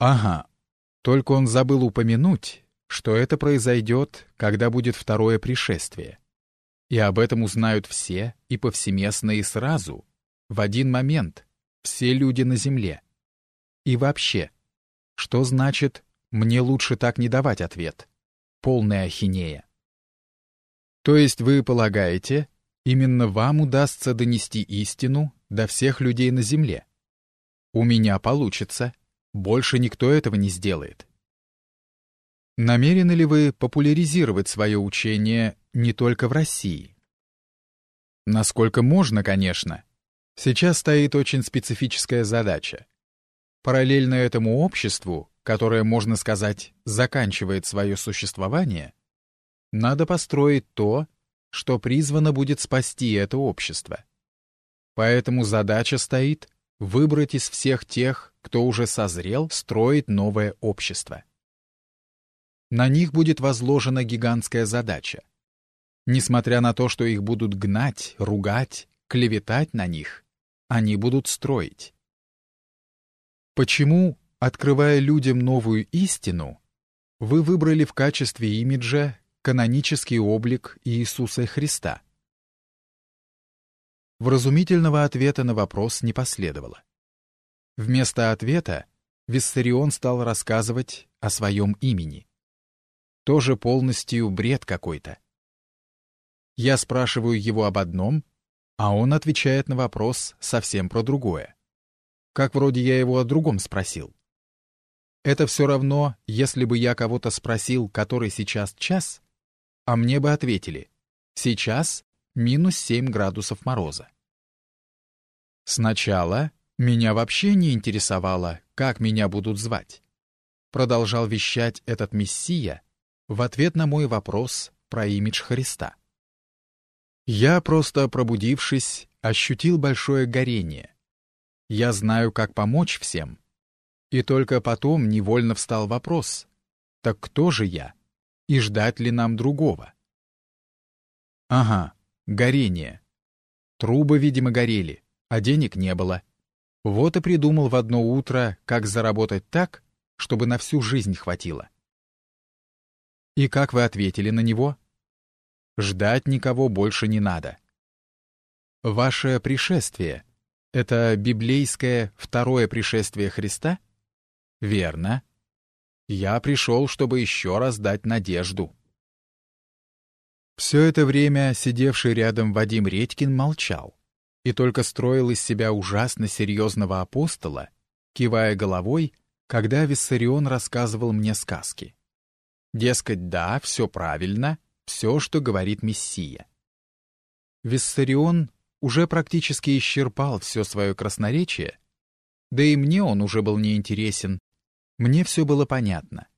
Ага, только он забыл упомянуть, что это произойдет, когда будет второе пришествие. И об этом узнают все и повсеместно и сразу, в один момент, все люди на земле. И вообще, что значит «мне лучше так не давать ответ»? Полная ахинея. То есть вы полагаете, именно вам удастся донести истину до всех людей на земле? У меня получится. Больше никто этого не сделает. Намерены ли вы популяризировать свое учение не только в России? Насколько можно, конечно. Сейчас стоит очень специфическая задача. Параллельно этому обществу, которое, можно сказать, заканчивает свое существование, надо построить то, что призвано будет спасти это общество. Поэтому задача стоит выбрать из всех тех, кто уже созрел строить новое общество. На них будет возложена гигантская задача. Несмотря на то, что их будут гнать, ругать, клеветать на них, они будут строить. Почему, открывая людям новую истину, вы выбрали в качестве имиджа канонический облик Иисуса Христа? Вразумительного ответа на вопрос не последовало. Вместо ответа Виссарион стал рассказывать о своем имени. Тоже полностью бред какой-то. Я спрашиваю его об одном, а он отвечает на вопрос совсем про другое. Как вроде я его о другом спросил. Это все равно, если бы я кого-то спросил, который сейчас час, а мне бы ответили «сейчас минус 7 градусов мороза». Сначала меня вообще не интересовало, как меня будут звать. Продолжал вещать этот мессия в ответ на мой вопрос про имидж Христа. Я просто пробудившись, ощутил большое горение. Я знаю, как помочь всем. И только потом невольно встал вопрос, так кто же я? И ждать ли нам другого? Ага, горение. Трубы, видимо, горели, а денег не было. Вот и придумал в одно утро, как заработать так, чтобы на всю жизнь хватило. И как вы ответили на него? Ждать никого больше не надо. Ваше пришествие — это библейское второе пришествие Христа? Верно. Я пришел, чтобы еще раз дать надежду. Все это время сидевший рядом Вадим Редькин молчал и только строил из себя ужасно серьезного апостола, кивая головой, когда Виссарион рассказывал мне сказки. Дескать, да, все правильно, все, что говорит Мессия. Виссарион уже практически исчерпал все свое красноречие, да и мне он уже был неинтересен, мне все было понятно.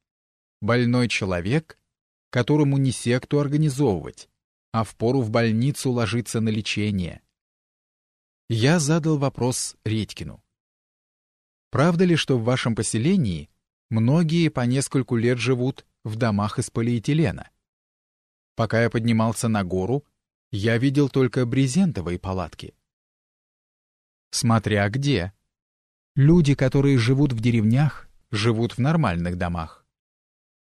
Больной человек, которому не секту организовывать, а впору в больницу ложиться на лечение. Я задал вопрос Редькину. Правда ли, что в вашем поселении многие по нескольку лет живут в домах из полиэтилена? Пока я поднимался на гору, я видел только брезентовые палатки. Смотря где. Люди, которые живут в деревнях, живут в нормальных домах.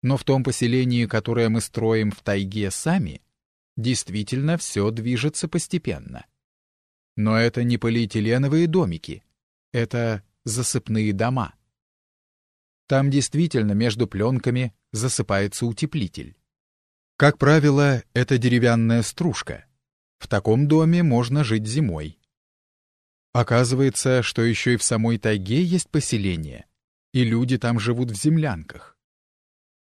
Но в том поселении, которое мы строим в тайге сами, действительно все движется постепенно. Но это не полиэтиленовые домики, это засыпные дома. Там действительно между пленками засыпается утеплитель. Как правило, это деревянная стружка. В таком доме можно жить зимой. Оказывается, что еще и в самой тайге есть поселение, и люди там живут в землянках.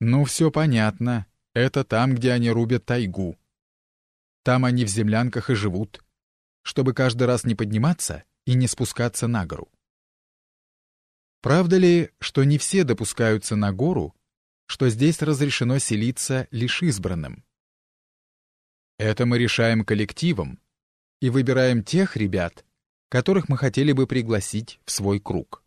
Ну, все понятно, это там, где они рубят тайгу. Там они в землянках и живут, чтобы каждый раз не подниматься и не спускаться на гору. Правда ли, что не все допускаются на гору, что здесь разрешено селиться лишь избранным? Это мы решаем коллективом и выбираем тех ребят, которых мы хотели бы пригласить в свой круг.